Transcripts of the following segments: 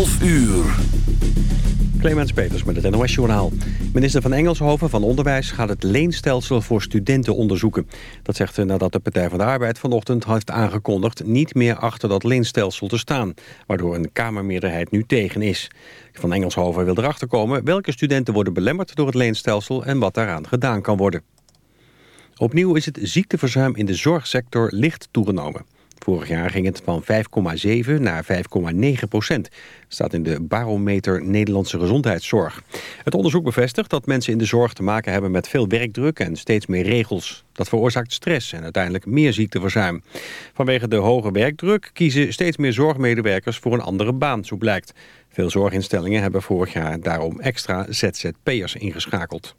12 uur. Clemens Peters met het NOS-journaal. Minister van Engelshoven van Onderwijs gaat het leenstelsel voor studenten onderzoeken. Dat zegt ze nadat de Partij van de Arbeid vanochtend heeft aangekondigd... niet meer achter dat leenstelsel te staan, waardoor een Kamermeerderheid nu tegen is. Van Engelshoven wil erachter komen welke studenten worden belemmerd door het leenstelsel... en wat daaraan gedaan kan worden. Opnieuw is het ziekteverzuim in de zorgsector licht toegenomen. Vorig jaar ging het van 5,7 naar 5,9 procent. Staat in de barometer Nederlandse gezondheidszorg. Het onderzoek bevestigt dat mensen in de zorg te maken hebben met veel werkdruk en steeds meer regels. Dat veroorzaakt stress en uiteindelijk meer ziekteverzuim. Vanwege de hoge werkdruk kiezen steeds meer zorgmedewerkers voor een andere baan, zo blijkt. Veel zorginstellingen hebben vorig jaar daarom extra ZZP'ers ingeschakeld.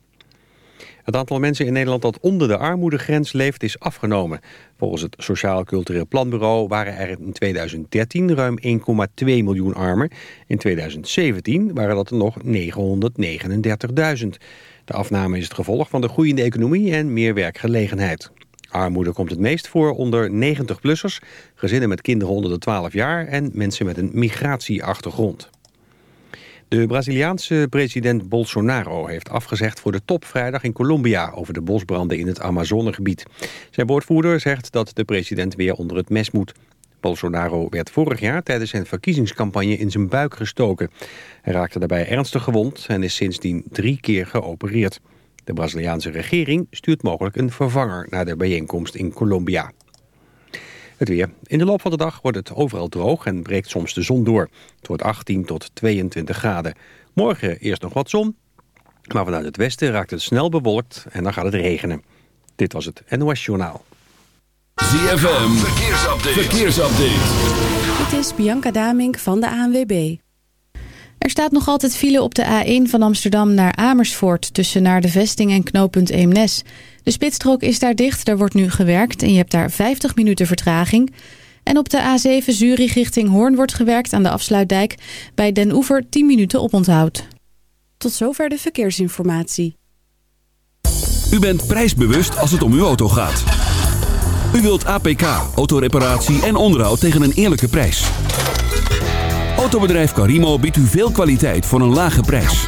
Het aantal mensen in Nederland dat onder de armoedegrens leeft is afgenomen. Volgens het Sociaal Cultureel Planbureau waren er in 2013 ruim 1,2 miljoen armen. In 2017 waren dat er nog 939.000. De afname is het gevolg van de groeiende economie en meer werkgelegenheid. Armoede komt het meest voor onder 90-plussers, gezinnen met kinderen onder de 12 jaar en mensen met een migratieachtergrond. De Braziliaanse president Bolsonaro heeft afgezegd voor de top vrijdag in Colombia over de bosbranden in het Amazonegebied. Zijn woordvoerder zegt dat de president weer onder het mes moet. Bolsonaro werd vorig jaar tijdens zijn verkiezingscampagne in zijn buik gestoken. Hij raakte daarbij ernstig gewond en is sindsdien drie keer geopereerd. De Braziliaanse regering stuurt mogelijk een vervanger naar de bijeenkomst in Colombia. Het weer. In de loop van de dag wordt het overal droog en breekt soms de zon door. Het wordt 18 tot 22 graden. Morgen eerst nog wat zon, maar vanuit het westen raakt het snel bewolkt en dan gaat het regenen. Dit was het NOS Journaal. ZFM, verkeersupdate. verkeersupdate. Dit is Bianca Damink van de ANWB. Er staat nog altijd file op de A1 van Amsterdam naar Amersfoort... tussen naar de vesting en knooppunt Eemnes... De spitsstrook is daar dicht, daar wordt nu gewerkt en je hebt daar 50 minuten vertraging. En op de A7 Zurich richting Hoorn wordt gewerkt aan de afsluitdijk. Bij Den Oever 10 minuten op onthoud. Tot zover de verkeersinformatie. U bent prijsbewust als het om uw auto gaat. U wilt APK, autoreparatie en onderhoud tegen een eerlijke prijs. Autobedrijf Carimo biedt u veel kwaliteit voor een lage prijs.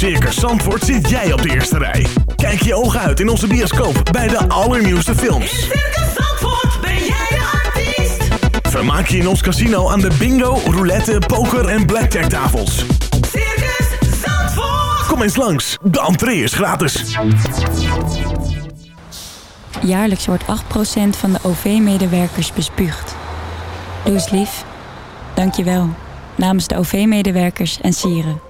Circus Zandvoort zit jij op de eerste rij. Kijk je ogen uit in onze bioscoop bij de allernieuwste In films. Circus Zandvoort ben jij de artiest. Vermaak je in ons casino aan de bingo, roulette, poker en blackjack tafels. Circus Zandvoort. Kom eens langs, de entree is gratis. Jaarlijks wordt 8% van de OV-medewerkers bespuugd. Doe eens lief. Dank je wel. Namens de OV-medewerkers en sieren.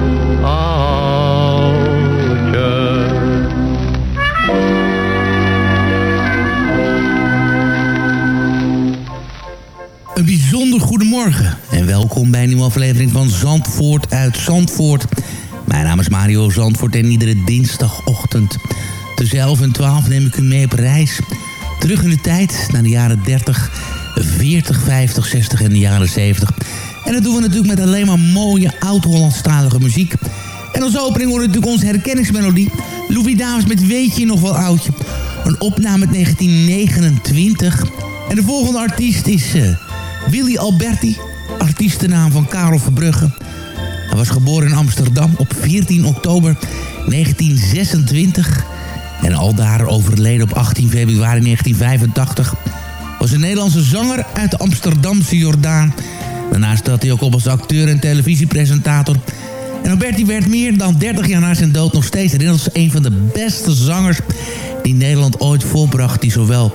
bijzonder goedemorgen en welkom bij een nieuwe aflevering van Zandvoort uit Zandvoort. Mijn naam is Mario Zandvoort en iedere dinsdagochtend tussen 11 en 12 neem ik u mee op reis. Terug in de tijd naar de jaren 30, 40, 50, 60 en de jaren 70. En dat doen we natuurlijk met alleen maar mooie oud-Hollandstalige muziek. En als opening we natuurlijk onze herkenningsmelodie. Louis Dames met Weet je nog wel oudje. Een opname uit 1929. En de volgende artiest is eh, Willy Alberti. Artiestennaam van Karel Verbrugge. Hij was geboren in Amsterdam op 14 oktober 1926. En aldaar overleden op 18 februari 1985. Was een Nederlandse zanger uit de Amsterdamse Jordaan. Daarnaast trad hij ook op als acteur en televisiepresentator. En Alberti werd meer dan 30 jaar na zijn dood nog steeds herinnerd als een van de beste zangers die Nederland ooit volbracht. Die zowel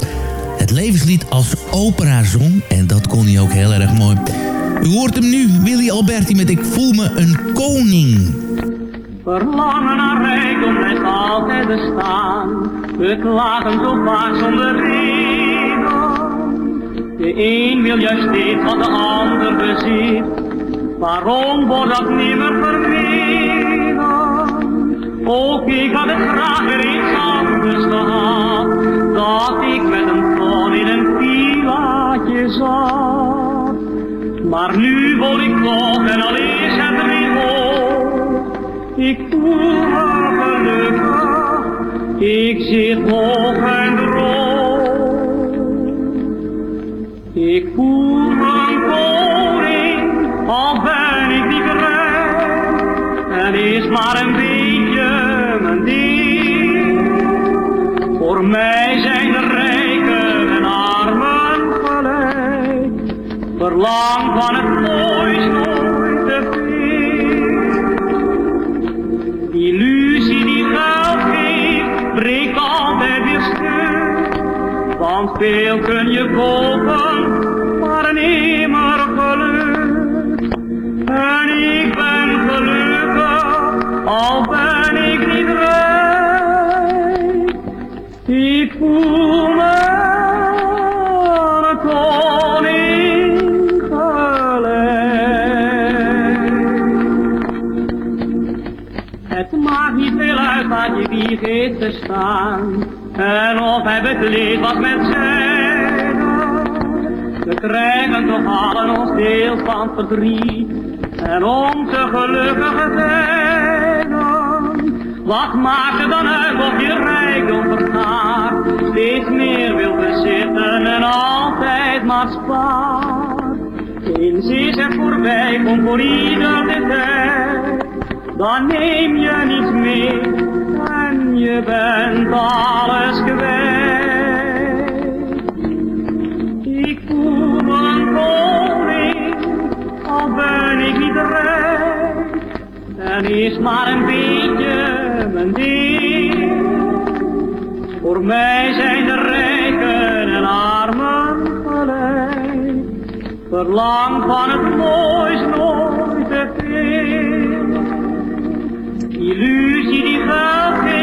het levenslied als opera zong. En dat kon hij ook heel erg mooi. U hoort hem nu, Willy Alberti met Ik voel me een koning. Verlangen naar rijkdom blijft altijd bestaan. We klagen zo vaak zonder reden. De een wil juist dit wat de ander bezit. Waarom wordt dat nimmer vermeden? Ook ik had het graag weer iets anders gehad. Dat ik met een ton in een villaatje zat. Maar nu woon ik toch en al is het niet hoog. Ik voel me gelukkig, ik zit hoog en droog. Ik voel me koning, al ben ik niet rijk. Het is maar een Verlang van het moois nooit te veel. Illusie die geld geeft, breekt altijd weer stuk. Want veel kun je kopen, maar nimmer En of hij bekleed wat met zijde. We krijgen toch allen ons deel van verdriet. En onze gelukkige tijden. Wat maakt het dan uit of je rijkdom vergaat? Steeds meer wil bezitten en altijd maar spaart. Eens is het voorbij, komt voor ieder de tijd. Dan neem je niets mee je bent alles kwijt. Ik voel me koning, al ben ik niet rijk. En is maar een beetje mijn ding. Voor mij zijn de rijken en armen gelijk. Verlang van het moois nooit te. Illusie die geld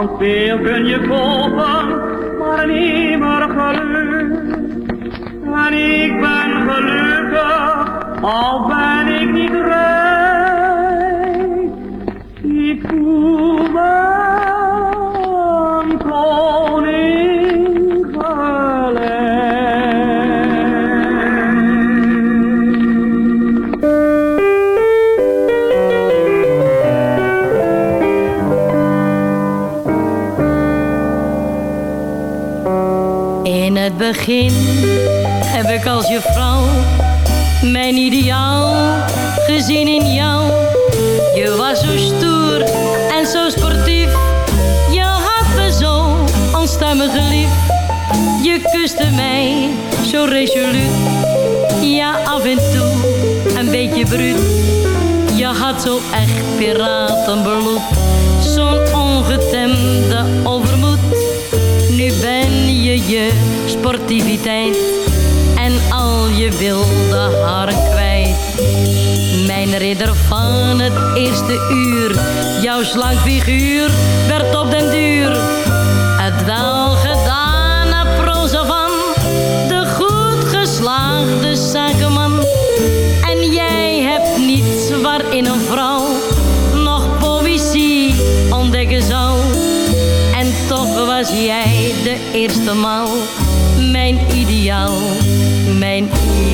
Want veel kun je kopen, maar nimmer geluk. En ik ben gelukkig, al ben ik niet rijk. Ik voel begin heb ik als je vrouw mijn ideaal gezien in jou. Je was zo stoer en zo sportief. Je had me zo onstuimig lief. Je kuste mij zo resoluut. Ja, af en toe een beetje bruut. Je had zo echt piratenbloed. Zo'n ongetemde overmoed. Nu ben je je sportiviteit en al je wilde haren kwijt. Mijn ridder van het eerste uur, jouw slank figuur werd op den duur het wel gedane proza van de goed geslaagde zakenman. En jij hebt niets waarin een vrouw nog poëzie ontdekken zou. En toch was jij de eerste maal mijn ideaal, mijn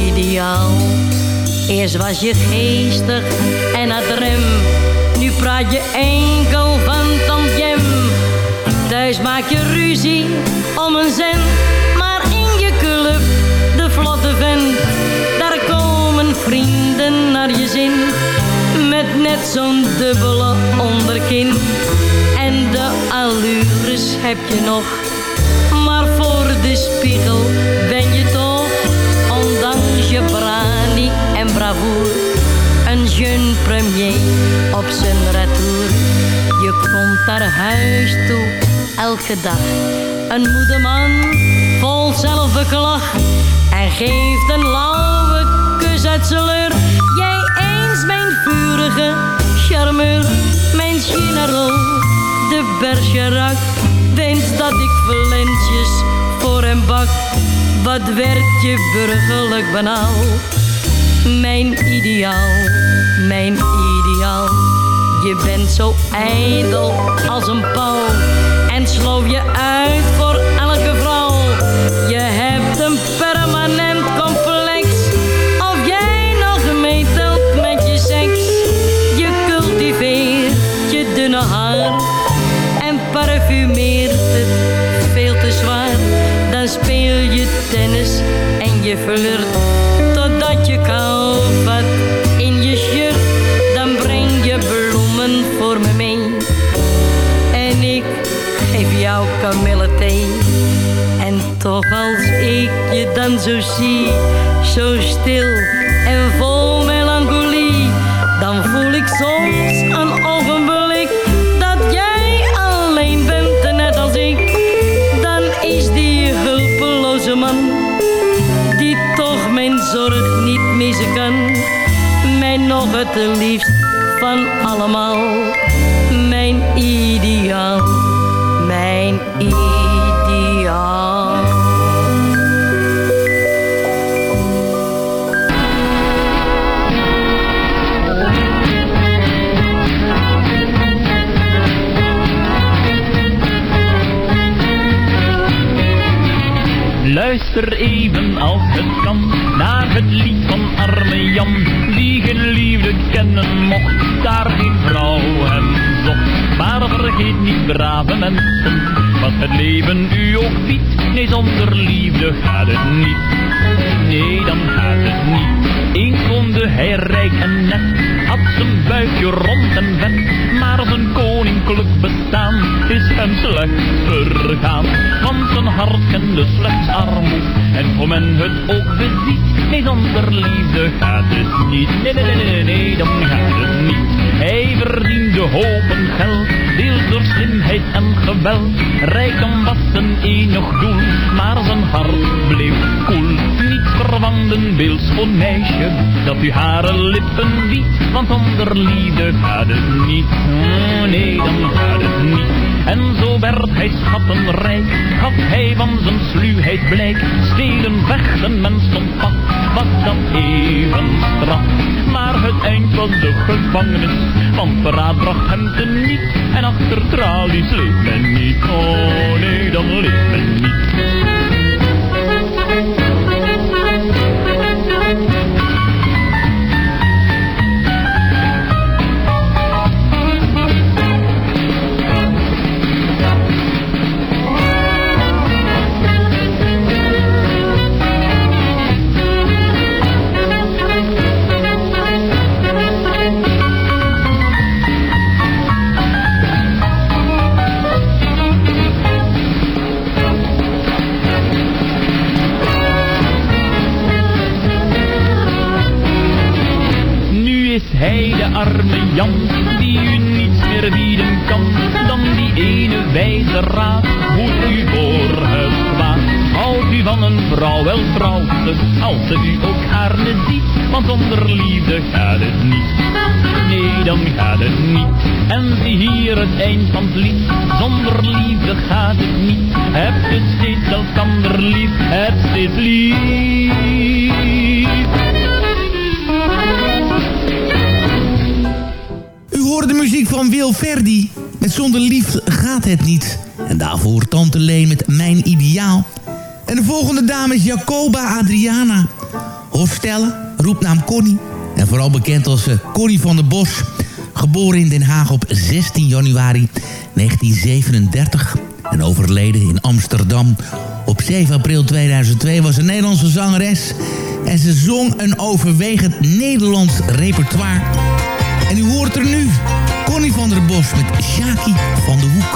ideaal. Eerst was je geestig en adrem, nu praat je enkel van tantjem. Thuis maak je ruzie om een cent, maar in je club, de vlotte vent, daar komen vrienden naar je zin. Met net zo'n dubbele onderkin en de allures heb je nog. Maar voor de spiegel een premier op zijn retour. Je komt naar huis toe, elke dag, een moede man, vol zelfbeklag. En geeft een lauwe kus uit zijn leur. Jij eens mijn vurige charmeur, mijn general, de Bergerac. Denkt dat ik valentjes voor hem bak. Wat werd je burgerlijk banaal? Mijn ideaal, mijn ideaal. Je bent zo ijdel als een pauw. En sloof je uit voor elke vrouw. Je hebt een permanent complex. Of jij nog meetelt met je seks. Je cultiveert je dunne haar. En parfumeert het veel te zwaar. Dan speel je tennis en je flirt. En toch als ik je dan zo zie, zo stil en vol melancholie, dan voel ik soms een ogenblik dat jij alleen bent, en net als ik. Dan is die hulpeloze man, die toch mijn zorg niet missen kan, mij nog het liefst van allemaal, Luister even als het kan naar het lied van arme Jan. Die geen liefde kennen mocht, daar geen vrouw hem zocht. Maar vergeet niet, brave mensen, wat het leven u ook biedt. Nee, zonder liefde gaat het niet. Nee, dan gaat het niet. Eens woonde hij en net, had zijn buikje rond en vet. Maar zijn koninklijk bestaan is hem slecht vergaan. Want zijn hart kende slechts armoed. En hoe men het ook beziet, nee, zonder liefde gaat het niet. Nee, nee, nee, nee, nee, dan gaat het niet. Hij verdiende hopen geld, deels door slimheid en geweld. Rijkdom was zijn enig doel, maar zijn hart bleef koel. Niets verwant een beeldschoon meisje, dat u hare lippen biedt. Want zonder liefde gaat het niet, Oh, nee, dan gaat het niet. En zo werd hij schattenrijk, gaf hij van zijn sluwheid blijk. Stelen, vechten, men stond pat, was dat even straf. Maar het eind was de gevangenis, want verraad bracht hem te niet. En achter tralies leeft men niet, oh nee, dan leeft men niet. Jan, die u niets meer bieden kan, dan die ene wijze raad, moet u voor het kwaad. Houdt u van een vrouw, wel trouw als ze u ook gaarne ziet, want zonder liefde gaat het niet. Nee, dan gaat het niet. En zie hier het eind van het lied, zonder liefde gaat het niet. Heb je steeds elkander lief, heb steeds lief. Verdi. Met Zonder Liefde gaat het niet. En daarvoor Tante Leen met Mijn Ideaal. En de volgende dame is Jacoba Adriana. Hofstelle, roepnaam Connie. En vooral bekend als eh, Connie van der Bos. Geboren in Den Haag op 16 januari 1937. En overleden in Amsterdam op 7 april 2002 was een Nederlandse zangeres. En ze zong een overwegend Nederlands repertoire. En u hoort er nu Connie van der Bos met Shaki van de Hoek.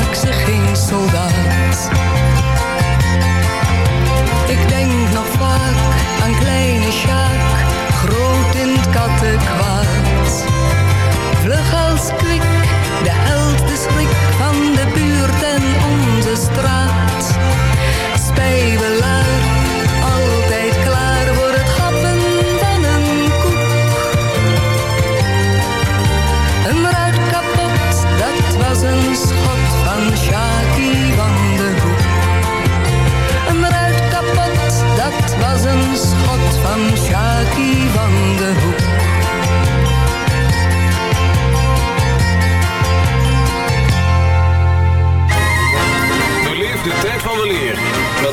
maak ze geen soldaat.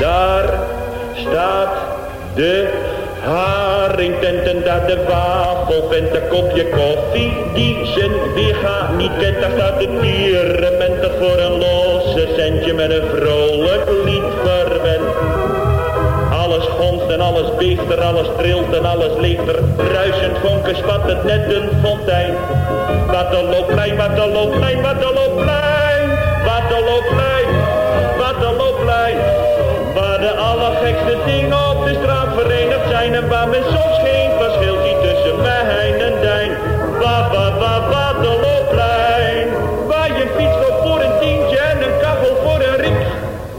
Daar staat de haringtent en daar de wafelvent, een kopje koffie die zijn weerga niet kent. Daar staat de pierementer voor een losse centje met een vrolijk lied verwend. Alles gonst en alles beeft er, alles trilt en alles leeft er. Ruisend vonken spat het net een fontein. Waterloopplein, waterloopplein, waterloopplein, waterloopplein, waterloopplein. Waar de allergekste dingen op de straat verenigd zijn en waar men soms geen verschil ziet tussen mij en dijn. Wa, wa, wa, waterloopplein, waar je fiets loopt voor een tientje en een kachel voor een riks.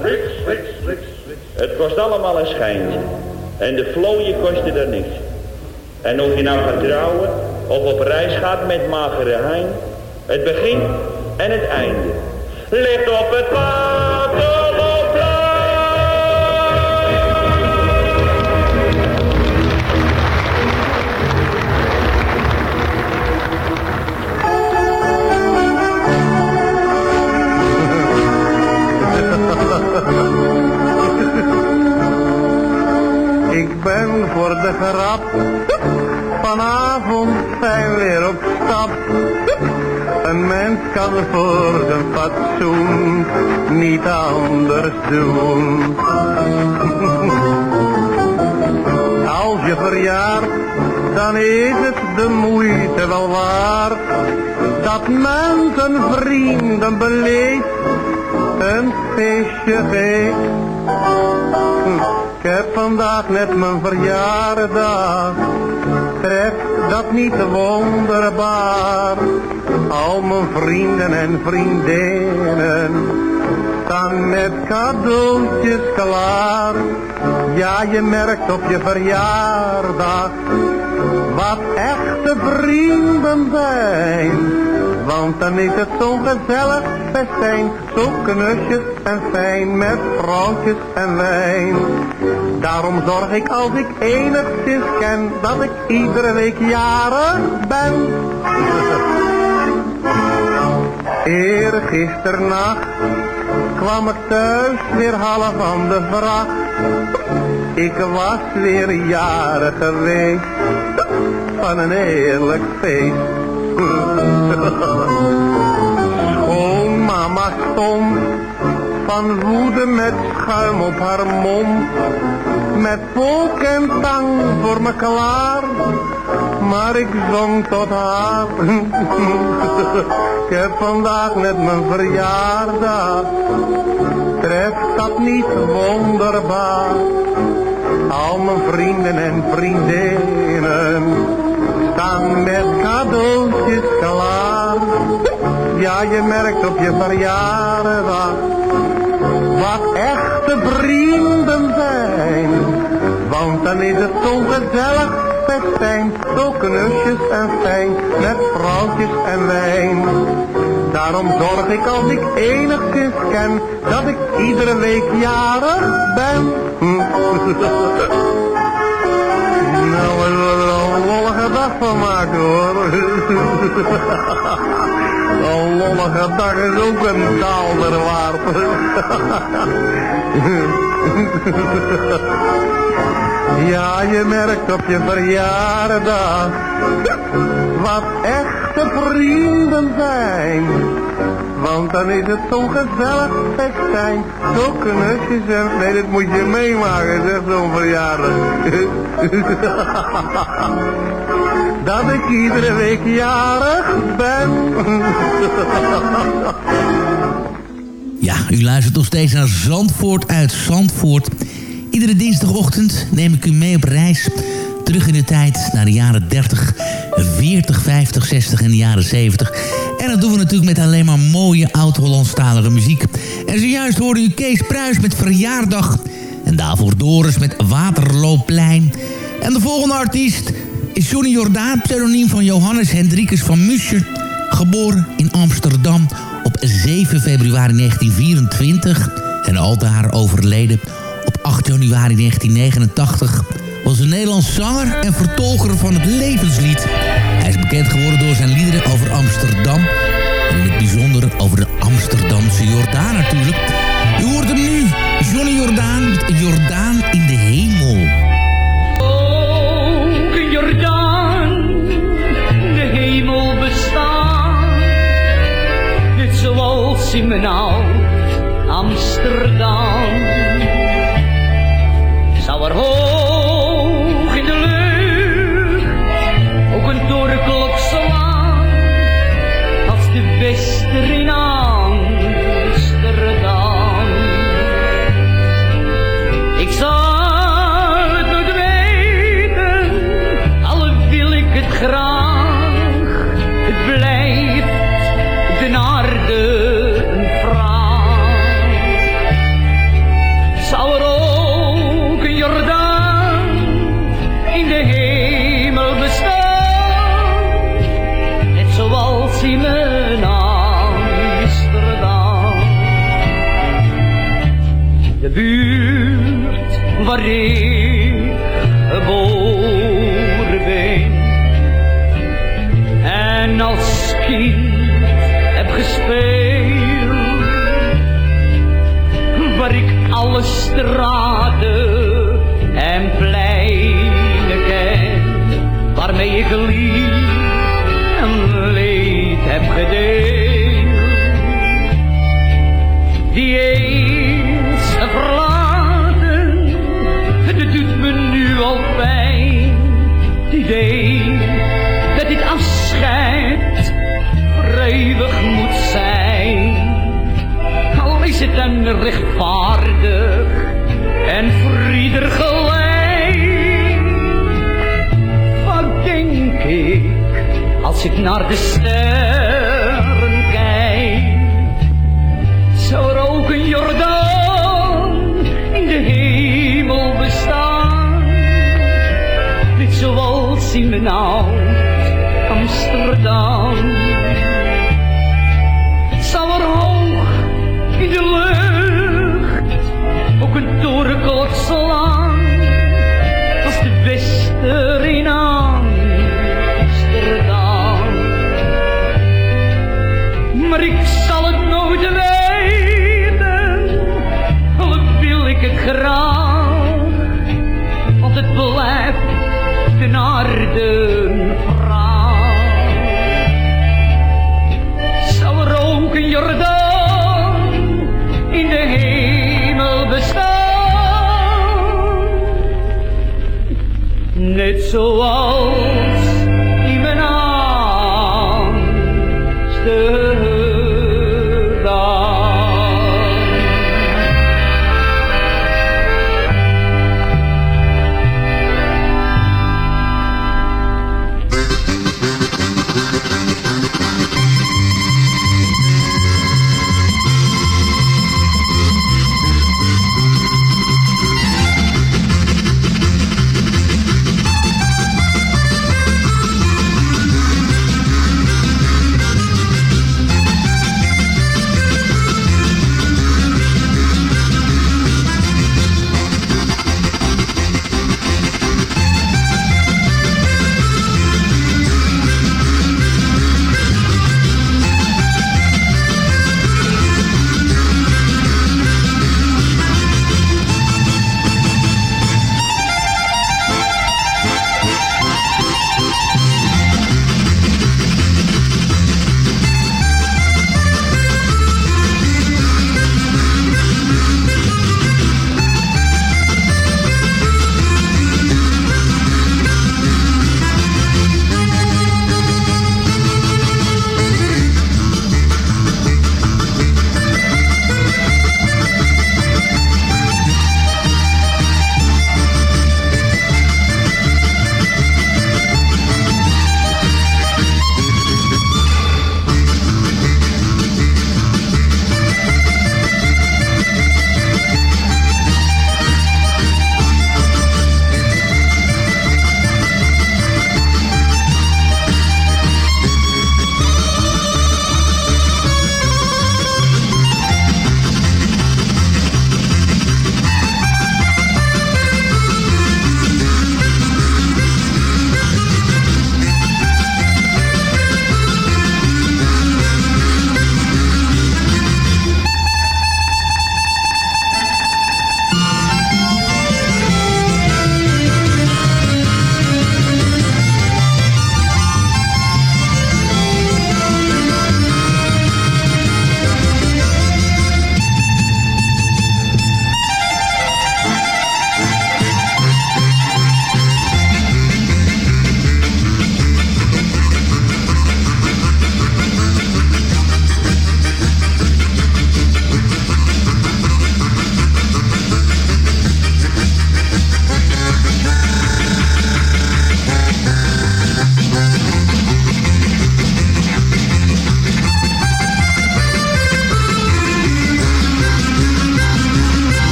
Riks, riks, riks, riks. Het kost allemaal een schijntje. En de vlooien kosten er niks. En of je nou gaat trouwen of op reis gaat met magere hein. Het begin en het einde. Ligt op het waterloopplein. Ik ben voor de grap, vanavond zijn weer op stap. Een mens kan voor zijn fatsoen niet anders doen. Als je verjaart, dan is het de moeite wel waard. Dat men zijn vrienden beleeft, een feestje geeft. Ik heb vandaag net mijn verjaardag. Treft dat niet wonderbaar? Al mijn vrienden en vriendinnen staan met cadeautjes klaar. Ja, je merkt op je verjaardag wat echte vrienden zijn. Want dan is het zo'n gezellig festijn, zo knusjes en fijn met vrouwtjes en wijn. Daarom zorg ik als ik enigszins ken, dat ik iedere week jarig ben. Eergisternacht kwam ik thuis weer half van de vracht. Ik was weer jarig geweest van een heerlijk feest. Schoonmama stond van woede met schuim op haar mond. Met volk en tang voor me klaar, maar ik zong tot haar. ik heb vandaag net mijn verjaardag, treft dat niet wonderbaar? Al mijn vrienden en vriendinnen met cadeautjes klaar. Ja, je merkt op je verjaardag wat echte vrienden zijn. Want dan is het zo'n gezellig festijn, zo knusjes en fijn, met vrouwtjes en wijn. Daarom zorg ik als ik enigszins ken, dat ik iedere week jarig ben. nou, we er een lollige dag van maken hoor. Een lollige dag is ook een daalder waard. Ja, je merkt op je verjaardag wat echte vrienden zijn. Want dan is het zo'n gezellig festijn. Zo knusjes en... Nee, dit moet je meemaken, zeg zo'n verjaardag. dat ik iedere week jarig ben. Ja, u luistert nog steeds naar Zandvoort uit Zandvoort. Iedere dinsdagochtend neem ik u mee op reis. Terug in de tijd naar de jaren 30, 40, 50, 60 en de jaren 70. En dat doen we natuurlijk met alleen maar mooie oud-Hollandstalige muziek. En zojuist hoorde u Kees Pruis met Verjaardag. En daarvoor Doris met Waterloopplein. En de volgende artiest is Johnny Jordaan, pseudoniem van Johannes Hendrikus van Muscher. Geboren in Amsterdam op 7 februari 1924 en aldaar overleden op 8 januari 1989... was een Nederlands zanger en vertolker van het levenslied. Hij is bekend geworden door zijn liederen over Amsterdam... en in het bijzonder over de Amsterdamse Jordaan natuurlijk. U hoort hem nu, Johnny Jordaan met Jordaan in de hemel. Ook in Jordaan, de hemel bestaat. Net zoals in mijn oud Amsterdam.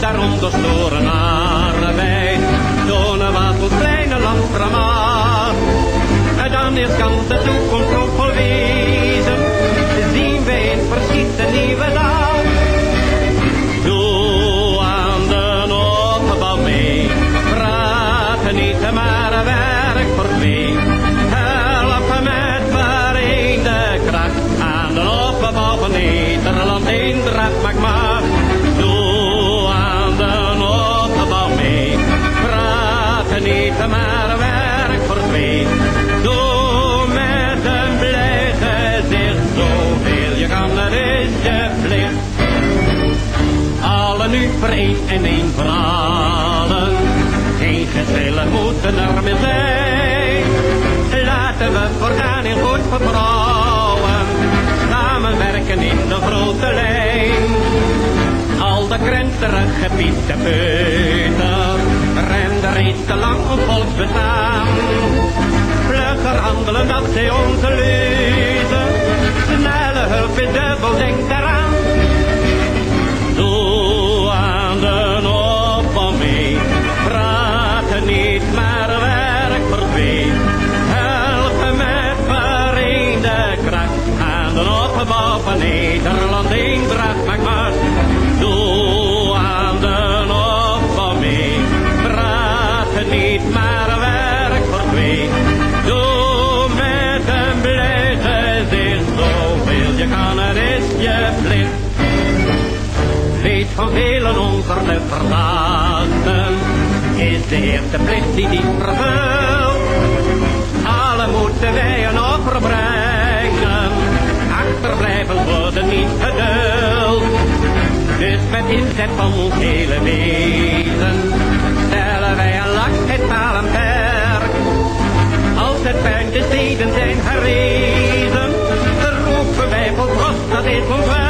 Daarom door storen arbeid. Tonen wat ons kleine land vermaakt. En dan is kan de toekomst hoopvol wezen. Laten we voorgaan in goed vertrouwen. Samenwerken in de grote lijn. Al de krenterige gebieden buiten. Renden reeds te lang op volksbestaan. Vlugger handelen dat zij onze leuzen. Snelle hulp is dubbel, denk eraan. Van velen de verlaten, is de eerste plicht die niet vervult. Alle moeten wij een offer brengen, achterblijven worden niet geduld. Dus met inzet van ons hele wezen, stellen wij een paal en perk. Als het puin de steden zijn gerezen, dan roepen wij vol trots dat is ons werk.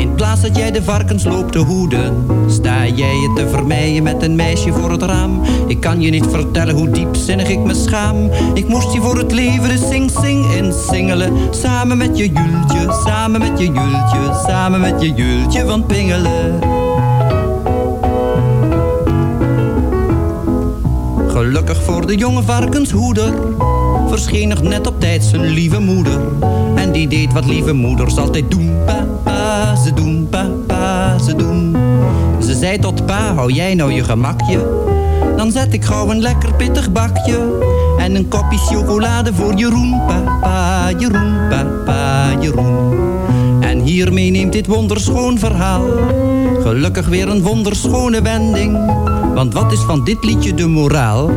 In plaats dat jij de varkens loopt te hoeden, sta jij je te vermijden met een meisje voor het raam. Ik kan je niet vertellen hoe diepzinnig ik me schaam. Ik moest je voor het leven de sing-sing insingelen. Samen met je Jultje, samen met je Jultje, samen met je Jultje van Pingelen. Gelukkig voor de jonge varkenshoeder verscheen nog net op tijd zijn lieve moeder. En die deed wat lieve moeders altijd doen. Papa, ze doen, papa, ze doen. Ze zei tot pa, hou jij nou je gemakje? Dan zet ik gauw een lekker pittig bakje. En een kopje chocolade voor Jeroen. Papa, Jeroen, papa, Jeroen. En hiermee neemt dit wonderschoon verhaal. Gelukkig weer een wonderschone wending. Want wat is van dit liedje de moraal?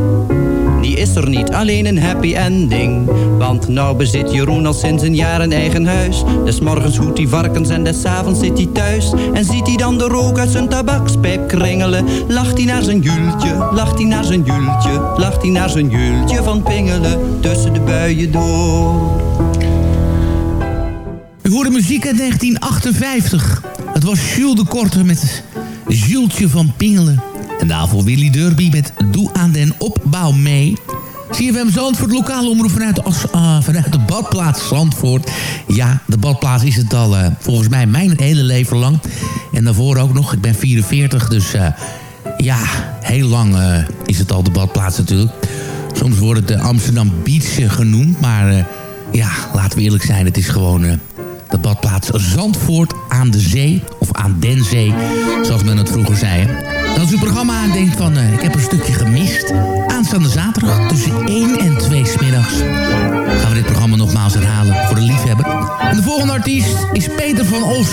Die is er niet, alleen een happy ending. Want nou bezit Jeroen al sinds een jaar een eigen huis. Des morgens hoedt hij varkens en des avonds zit hij thuis. En ziet hij dan de rook uit zijn tabakspijp kringelen. Lacht hij naar zijn jultje, lacht hij naar zijn jultje. Lacht hij naar zijn jultje van pingelen tussen de buien door. U hoorde muziek uit 1958. Het was Jules de Korte met Jultje van Pingelen. En daarvoor Willy Derby met Doe aan den opbouw mee. CFM Zandvoort, lokale omroep vanuit de, ah, vanuit de badplaats Zandvoort. Ja, de badplaats is het al eh, volgens mij mijn hele leven lang. En daarvoor ook nog, ik ben 44, dus eh, ja, heel lang eh, is het al de badplaats natuurlijk. Soms wordt het de Amsterdam Beach genoemd, maar ja, laten we eerlijk zijn, het is gewoon... de badplaats Zandvoort aan de zee. Of aan den zee, zoals men het vroeger zei. En als u het programma aandenkt van... eh, ik heb een stukje gemist. Aanstaande zaterdag tussen 1 en 2 smiddags... gaan we dit programma nogmaals herhalen voor de liefhebber. En de volgende artiest is Peter van Os.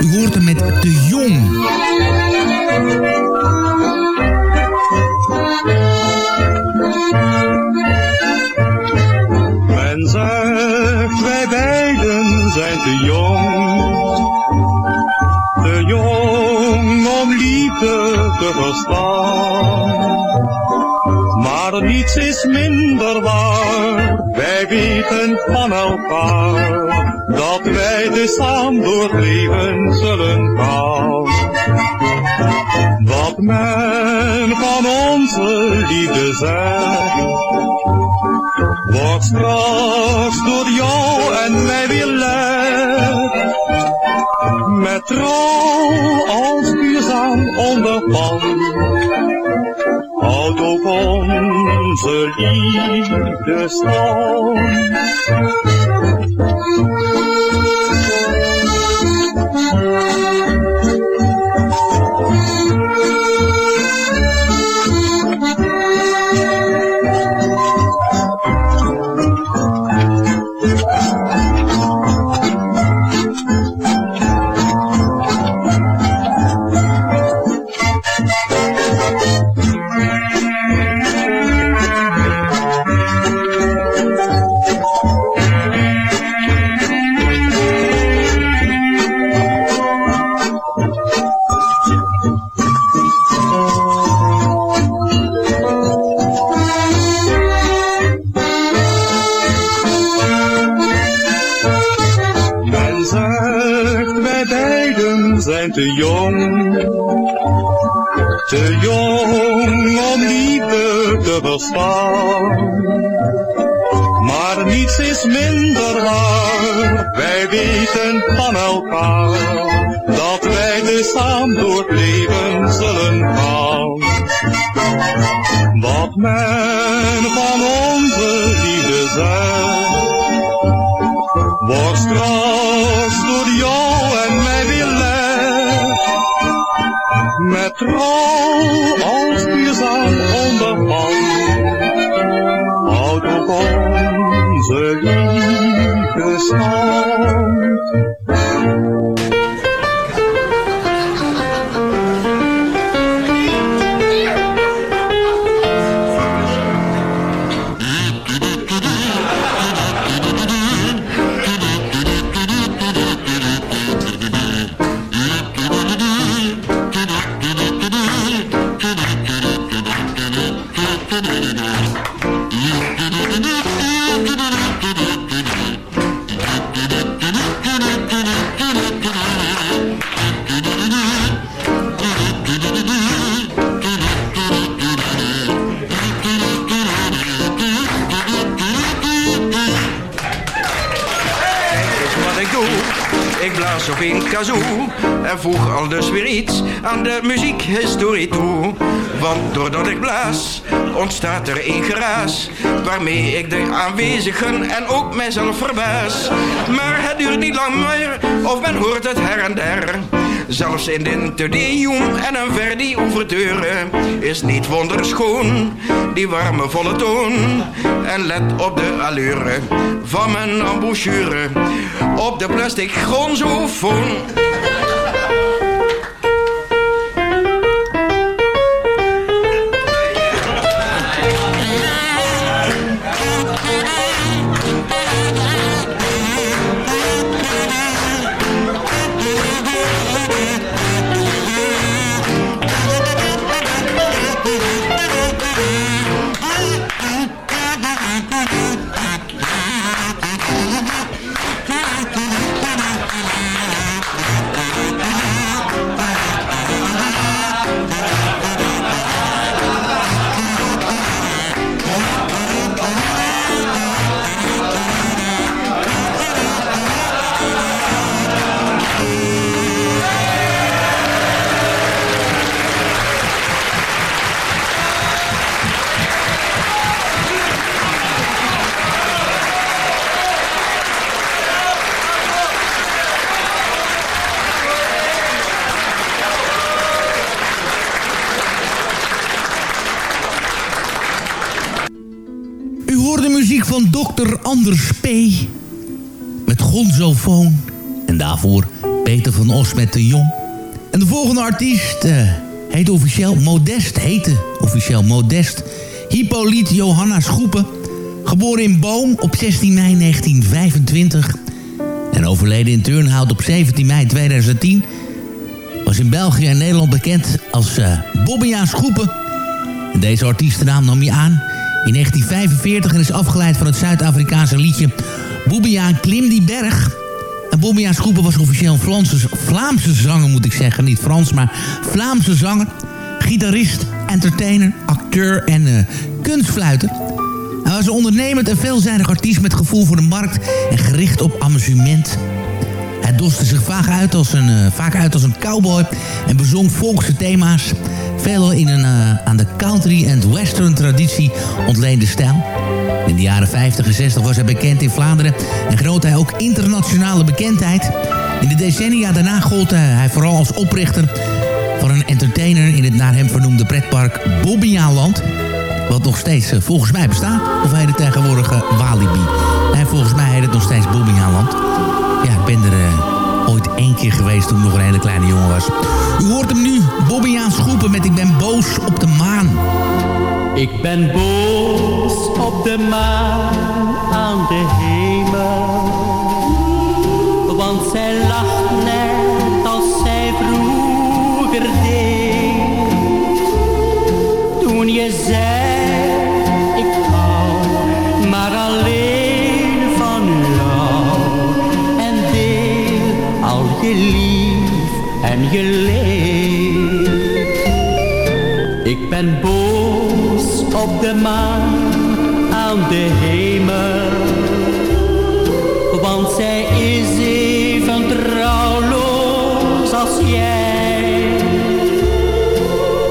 U hoort hem met De Jong. Men zegt wij beiden zijn te jong, te jong om liefde te verstaan. Maar niets is minder waar, wij weten van elkaar, dat wij dus samen door het zullen gaan. Wat men van onze liefde zegt, wordt straks door jou en mij weer. Met trouw als duurzaam onderpand. Houd ook onze liefde stand. Maar niets is minder waar, wij weten van elkaar, dat wij dus samen door het leven zullen gaan. Wat men van onze liefde zegt, ontstaat er een geraas, waarmee ik de aanwezigen en ook mijzelf verbaas. Maar het duurt niet lang meer, of men hoort het her en der. Zelfs in de Te Deum en een Verdi ouverture is niet wonderschoon, die warme volle toon. En let op de allure van mijn embouchure, op de plastic gronzofoon. De Jong. En de volgende artiest eh, heet officieel Modest. Heette officieel Modest. Hippolyte Johanna Schoepen. Geboren in Boom op 16 mei 1925. En overleden in Turnhout op 17 mei 2010. Was in België en Nederland bekend als uh, Bobbejaan Schoepen. En deze artiestennaam nam hij aan in 1945 en is afgeleid van het Zuid-Afrikaanse liedje Bobbejaan Klim die berg. En Schoepen was officieel een Vlaamse, Vlaamse zanger, moet ik zeggen. Niet Frans, maar Vlaamse zanger. Gitarist, entertainer, acteur en uh, kunstfluiter. Hij was een ondernemend en veelzijdig artiest met gevoel voor de markt en gericht op amusement. Hij doste zich vaak uit als een, uh, vaak uit als een cowboy en bezong volkse thema's. Veelal in een uh, aan de country en western traditie ontleende stijl. In de jaren 50 en 60 was hij bekend in Vlaanderen en genoot hij ook internationale bekendheid. In de decennia daarna gold hij vooral als oprichter van een entertainer in het naar hem vernoemde pretpark Bobbejaanland. Wat nog steeds uh, volgens mij bestaat. Of heet het tegenwoordig uh, Walibi. Nee, volgens mij heet het nog steeds Bobbejaanland. Ja, ik ben er uh, ooit één keer geweest toen ik nog een hele kleine jongen was. U hoort hem nu, Bobbejaан Schoepen met Ik ben boos op de maan. Ik ben boos op de maan aan de hemel. Want zij lacht net als zij vroeger deed. Toen je zei, ik hou maar alleen van jou. En deel al je lief en je leed. Ik ben boos op de maan de hemel. Want zij is even trouwloos als jij.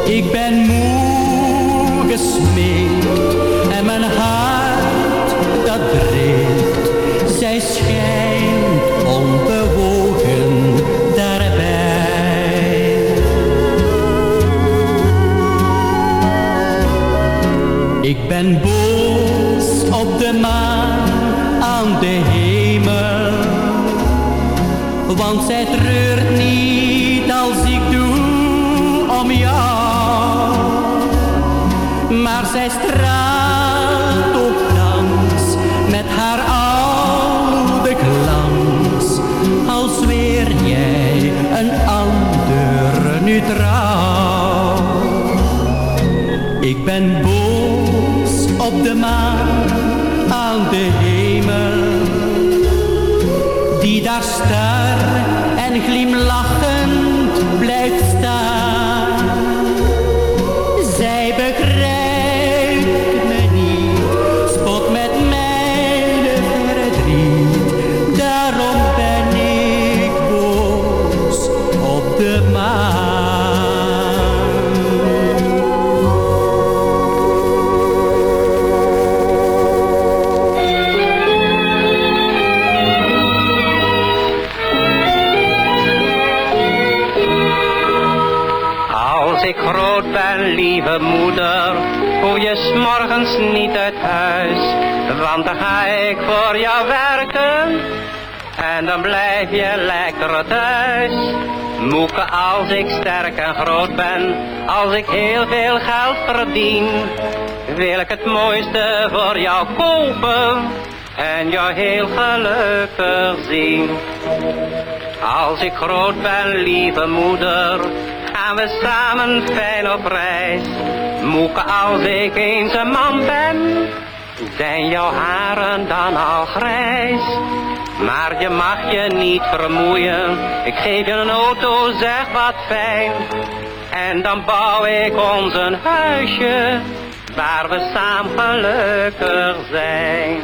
Ik ben moe gesmeekt en mijn hart dat breekt. Zij schijnt onbewogen daarbij. Ik ben boos Want zij treurt niet als ik doe om jou. Maar zij straalt ook dans met haar oude glans. Als weer jij een ander nu trouw. Ik ben boos op de maan aan de hemel. Die daar star en want dan ga ik voor jou werken. En dan blijf je lekker thuis. Moeke, als ik sterk en groot ben, als ik heel veel geld verdien, wil ik het mooiste voor jou kopen en jou heel gelukkig zien. Als ik groot ben, lieve moeder, gaan we samen fijn op reis. Moeke, als ik eens een man ben, zijn jouw haren dan al grijs. Maar je mag je niet vermoeien, ik geef je een auto, zeg wat fijn. En dan bouw ik ons een huisje, waar we samen gelukkig zijn.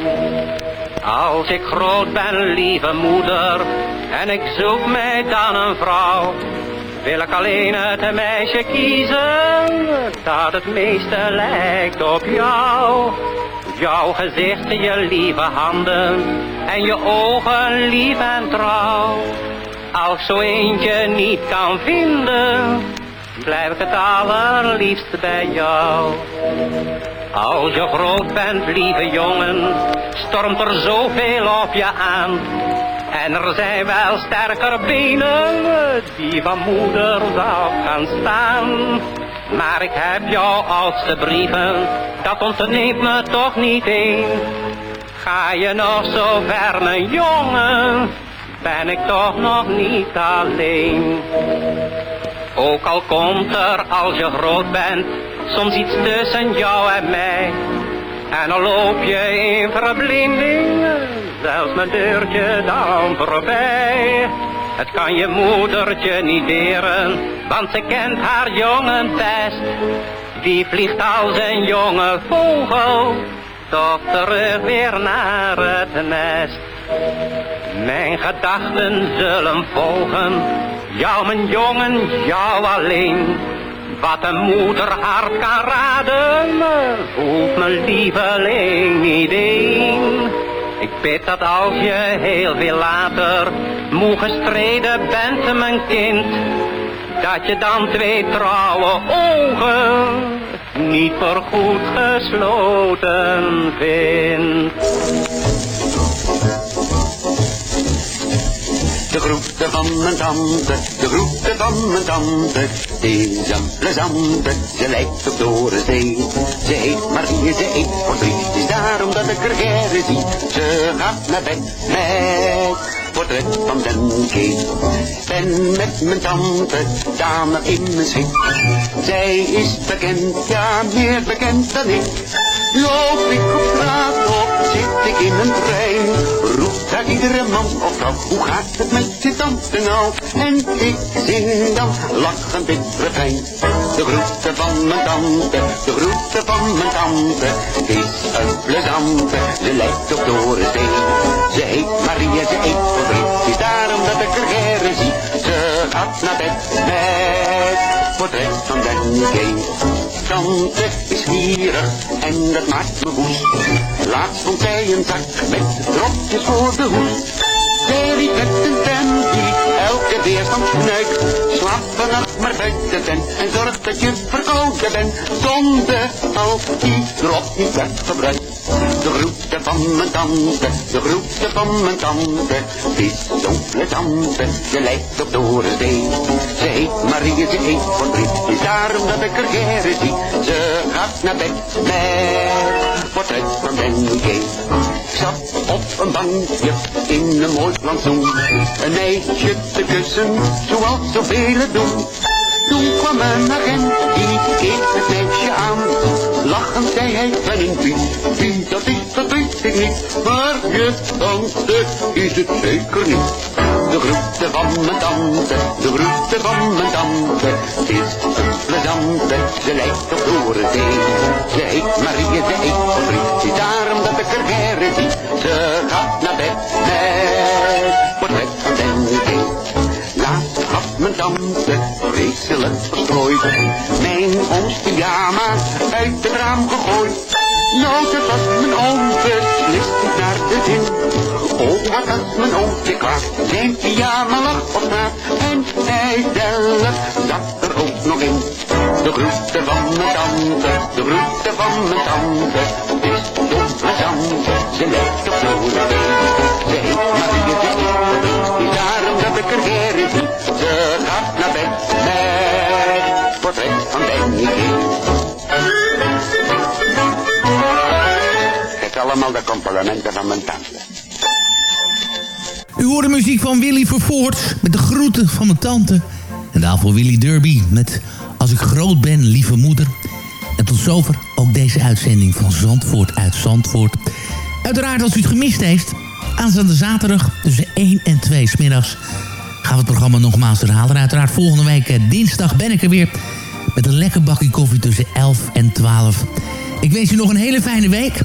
Als ik groot ben, lieve moeder, en ik zoek mij dan een vrouw, wil ik alleen het meisje kiezen dat het meeste lijkt op jou. Jouw gezicht, je lieve handen en je ogen lief en trouw. Als zo eentje niet kan vinden, blijf ik het allerliefst bij jou. Als je groot bent, lieve jongen, stormt er zoveel op je aan. En er zijn wel sterker benen die van moeder zou gaan staan. Maar ik heb jouw oudste brieven, dat ontneemt me toch niet een. Ga je nog zo ver, mijn jongen, ben ik toch nog niet alleen. Ook al komt er als je groot bent, soms iets tussen jou en mij. En al loop je in verblinding, zelfs mijn deurtje dan voorbij. Het kan je moedertje niet deren, want ze kent haar jongen best. Die vliegt als een jonge vogel, toch terug weer naar het nest. Mijn gedachten zullen volgen, jou mijn jongen, jou alleen. Wat een moeder hart kan raden, voelt mijn lieveling niet een. Ik bid dat als je heel veel later moe gestreden bent, mijn kind, dat je dan twee trouwe ogen niet voorgoed gesloten vindt. De groeten van mijn tante, de groeten van mijn tante, is een plezante, ze lijkt op Dorenzee. Ze heet Marie, ze eet verdriet, het is daarom dat ik er gerne zie. Ze gaat naar bed met portret van den Kees. Ben met mijn tante, dame in mijn schik. Zij is bekend, ja meer bekend dan ik. Loop ik op straat op, zit ik in een trein. Roept daar iedere man of vrouw, hoe gaat het met je tante nou? En ik zing dan lachend dit refrein. De groeten van mijn tante, de groeten van mijn tante. Is een plezante, ze lijkt op Dorenzee. Ze heet Maria, ze eet verdriet. Het is daarom dat ik er gerne zie. Ze gaat naar bed met portret van Kees. Tante is gierig en dat maakt me woest. Laatst vond zij een zak met dropjes voor de. Zij riep met een pen die elke weerstand knuikt. Slaap vannacht maar buiten tent en zorg dat je verkouden bent. Zonder al die drop niet werd gebruikt. De groeten van mijn tante, de groeten van mijn tante. Is zo'n plezante, ze lijkt op Dorenzee. Ze heet Marie, ze eet verdriet. Het is daarom dat ik er gerne zie. Ze gaat naar bed met portret van Ben Kees. Ik zat op een bankje in een mooi plantsoen. Een meisje te kussen, zoals zoveel doen. Toen kwam een agent, die keek het meisje aan. Lachend zei hij, ben in Piet, Piet dat is, dat weet ik niet. Maar je tante is het zeker niet. De groeten van mijn tante, de groeten van mijn tante. Het is een plezante, ze lijkt op Dorenzee. Ze heet Marie, ze eet verdriet. Het is daarom dat ik er zie. Ze gaat naar bed met mijn tante vreselijk verstrooid. Mijn ons pyjama uit het raam gegooid. Nou, dat was mijn oom beslist niet naar de zin. Oh, wat was mijn oompje kwaad. Zijn pyjama lag op straat. En hij zelf zat er ook nog in. De groeten van mijn tante, de groeten van mijn tante. Ze lijkt op Dorothee. Ze heet Marie, ze is verdrietig. Daarom dat ik er weer zie. Ze gaat naar bed met portret van Benny Het allemaal de complimenten van mijn tante. U hoort de muziek van Willy Vervoort met de groeten van mijn tante. En daarvoor Willy Derby met Als ik groot ben, lieve moeder. En tot zover ook deze uitzending van Zandvoort uit Zandvoort. Uiteraard als u het gemist heeft, aanstaande zaterdag tussen 1 en 2 smiddags gaan het programma nogmaals herhalen. En uiteraard volgende week eh, dinsdag ben ik er weer met een lekker bakje koffie tussen 11 en 12. Ik wens u nog een hele fijne week.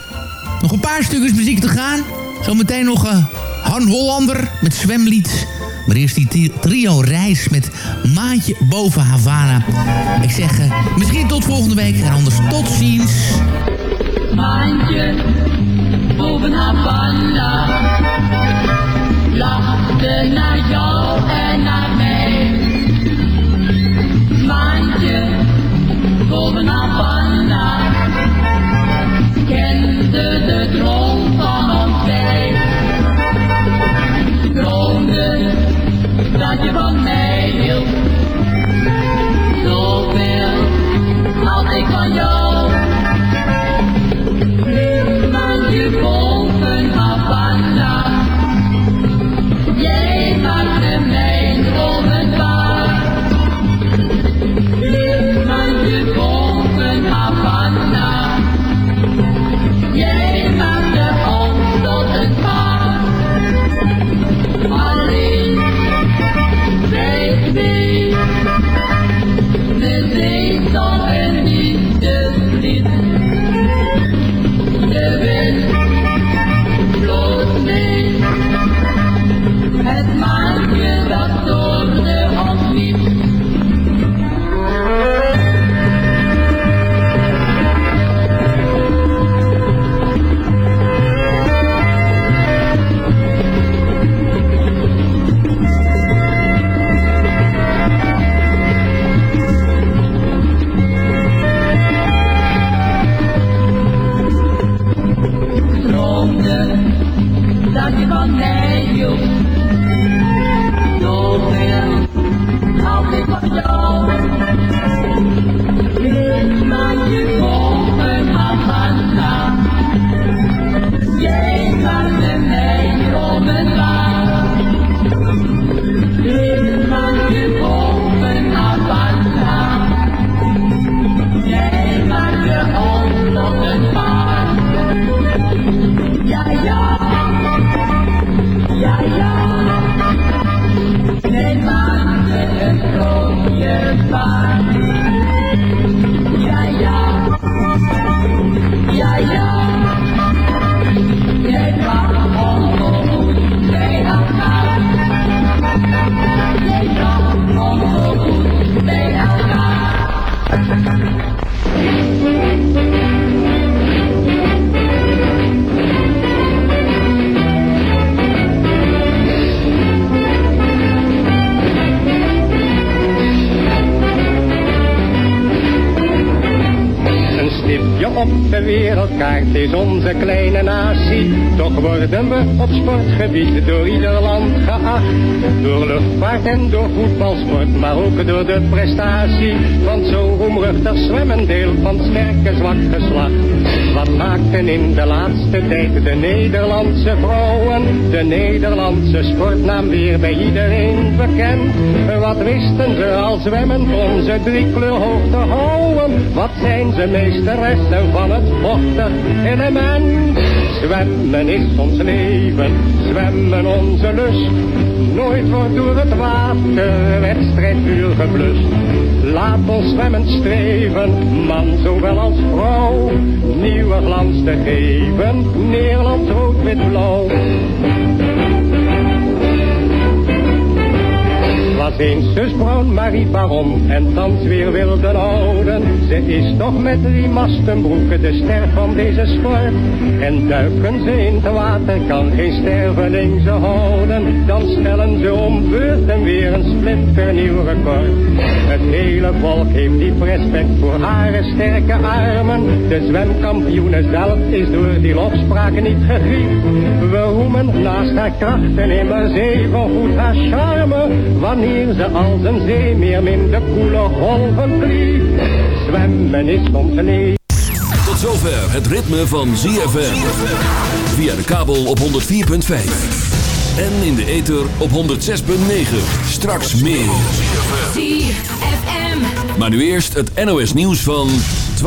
Nog een paar stukjes muziek te gaan. Zometeen nog eh, Han Hollander met zwemlied. Maar eerst die tri- trio Reis met Maatje boven Havana. Ik zeg eh, misschien tot volgende week en anders tot ziens. Maandje boven Havana lachte naar jou en naar mij. Maandje boven Havana kende wereldkaart is onze kleine natie. Toch worden we op sportgebied door ieder land geacht. Door luchtvaart en door voetbalsport, maar ook door de prestatie. van zo roemruchtig zwemmen deel van sterke zwak geslacht. Wat maakten in de laatste tijd de Nederlandse vrouwen, de Nederlandse sportnaam weer bij iedereen bekend. Wat wisten ze al zwemmen onze driekleur hoog te houden? Wat zijn ze meesteressen van het Zwemmen is ons leven, zwemmen onze lust. Nooit wordt door het water wedstrijdvuur geblust. Laat ons zwemmen streven, man zowel als vrouw. Nieuwe glans te geven, Nederland rood, wit, blauw. Was eens zus Marie Baron en thans weer wilde houden. Ze is toch met die mastenbroeken de ster van deze sport. En duiken ze in het water, kan geen sterveling ze houden. Dan stellen ze om beurt en weer een splinternieuw record. Het hele volk heeft diep respect voor haar sterke armen. De zwemkampioene zelf is door die lofspraken niet gegriefd. We roemen naast haar krachten immer zeven goed haar charme. Wanneer ze als een zeemeer in de koele golven vliegt. Zwemmen is soms een Tot zover het ritme van ZFM. Via de kabel op 104.5. En in de ether op 106.9. Straks meer. ZFM. Maar nu eerst het NOS nieuws van...